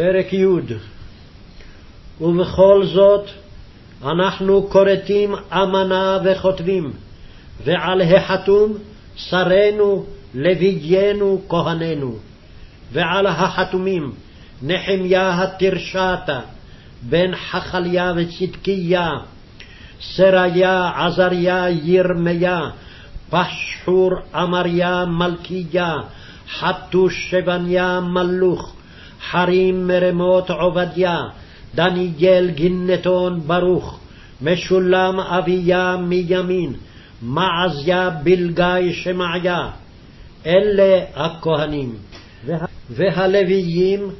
פרק י' ובכל זאת אנחנו כורתים אמנה וכותבים, ועל החתום שרינו, לוויינו, כהנינו, ועל החתומים נחמיה התרשתה, בן חכליה וצדקיה, סריה, עזריה, ירמיה, פשחור, אמריה, מלכיה, חתוש שבניה, מלוך, חרים מרמות עובדיה, דניאל גינתון ברוך, משולם אביה מימין, מעזיה בלגי שמעיה. אלה הכהנים. והלוויים,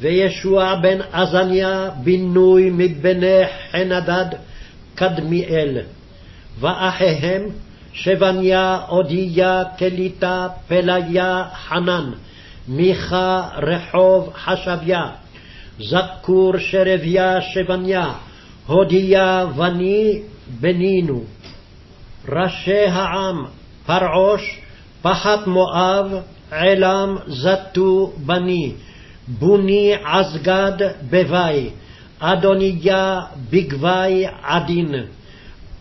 וישוע בן עזניה בינוי מבני חנדד קדמיאל. ואחיהם שבניה, אודיה, קליטה, פליה, חנן, מיכה, רחוב, חשביה, זכור, שרביה, שבניה, הודיה, בני, בנינו. ראשי העם, פרעוש, פחת מואב, עלם, זתו, בני, בוני, עזגד, בבי, אדוניה, בגבי, עדין.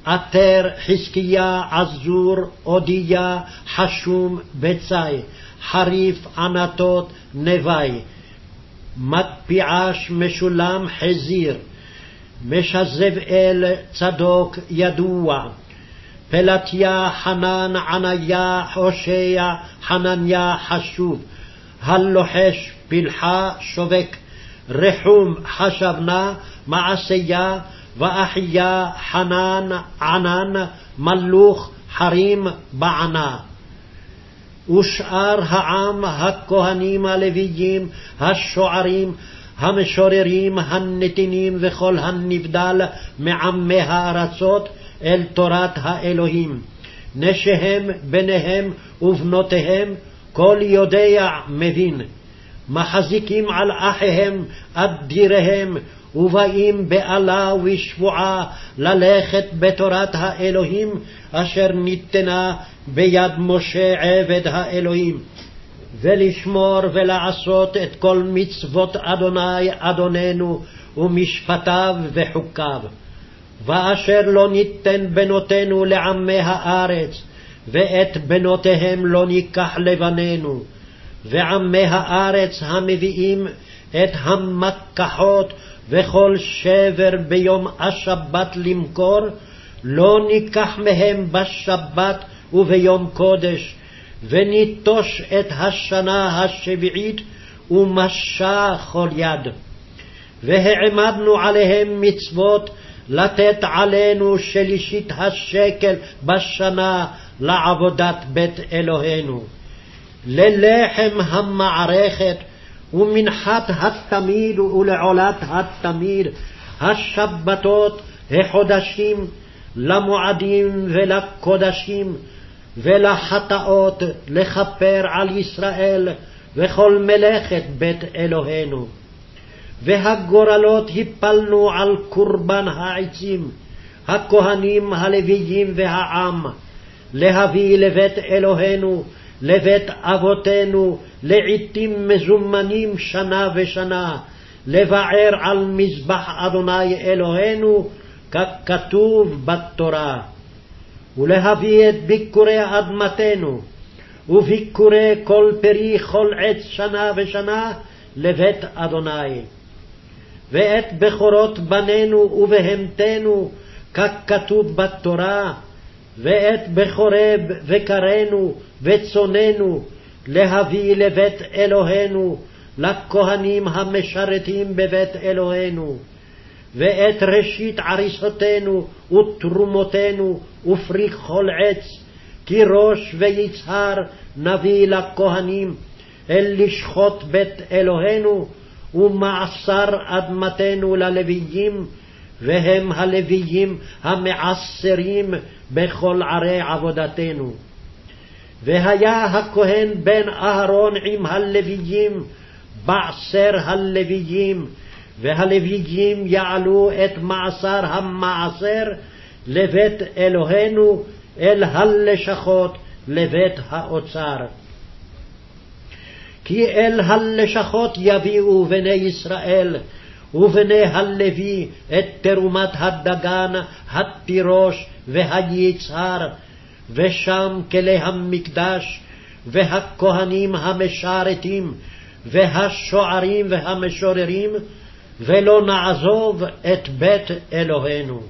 עטר, חזקיה, עזור, אודיה, חשום, בצי, חריף, ענתות, נבי, מקפיעש, משולם, חזיר, משזבאל, צדוק, ידוע, פלטיה, חנן, עניה, הושע, חנניה, חשוב, הלוחש, פלחה, שובק, רחום, חשבנה, מעשיה, ואחיה חנן ענן מלוך חרים בענה. ושאר העם הכהנים הלוויים, השוערים, המשוררים, הנתינים וכל הנבדל מעמי הארצות אל תורת האלוהים. נשיהם, בניהם ובנותיהם, כל יודע מבין. מחזיקים על אחיהם אדיריהם ובאים באלה ושבועה ללכת בתורת האלוהים אשר ניתנה ביד משה עבד האלוהים, ולשמור ולעשות את כל מצוות אדוני אדוננו ומשפטיו וחוקיו. ואשר לא ניתן בנותינו לעמי הארץ, ואת בנותיהם לא ניקח לבנינו. ועמי הארץ המביאים את המקחות וכל שבר ביום השבת למכור, לא ניקח מהם בשבת וביום קודש, וניטוש את השנה השביעית ומשה כל יד. והעמדנו עליהם מצוות לתת עלינו שלישית השקל בשנה לעבודת בית אלוהינו. ללחם המערכת ומנחת התמיד ולעולת התמיד, השבתות, החודשים, למועדים ולקודשים, ולחטאות לכפר על ישראל וכל מלאכת בית אלוהינו. והגורלות הפלנו על קורבן העצים, הכהנים הלוויים והעם, להביא לבית אלוהינו לבית אבותינו לעתים מזומנים שנה ושנה, לבער על מזבח אדוני אלוהינו, ככתוב בתורה, ולהביא את ביקורי אדמתנו, וביקורי כל פרי כל עץ שנה ושנה לבית אדוני. ואת בכורות בנינו ובהמתנו, ככתוב בתורה, ואת בכורי בקרנו וצוננו להביא לבית אלוהינו, לכהנים המשרתים בבית אלוהינו, ואת ראשית עריסותינו ותרומותינו ופרי כל עץ, כי ראש ויצהר נביא לכהנים, אל לשחוט בית אלוהינו, ומעשר אדמתנו ללוויים, והם הלוויים המעשרים בכל ערי עבודתנו. והיה הכהן בן אהרון עם הלוויים, בעשר הלוויים, והלוויים יעלו את מעשר המעשר לבית אלוהינו, אל הלשכות לבית האוצר. כי אל הלשכות יביאו בני ישראל, ובני הלוי את תרומת הדגן, התירוש והיצהר, ושם כלי המקדש, והכהנים המשרתים, והשוערים והמשוררים, ולא נעזוב את בית אלוהינו.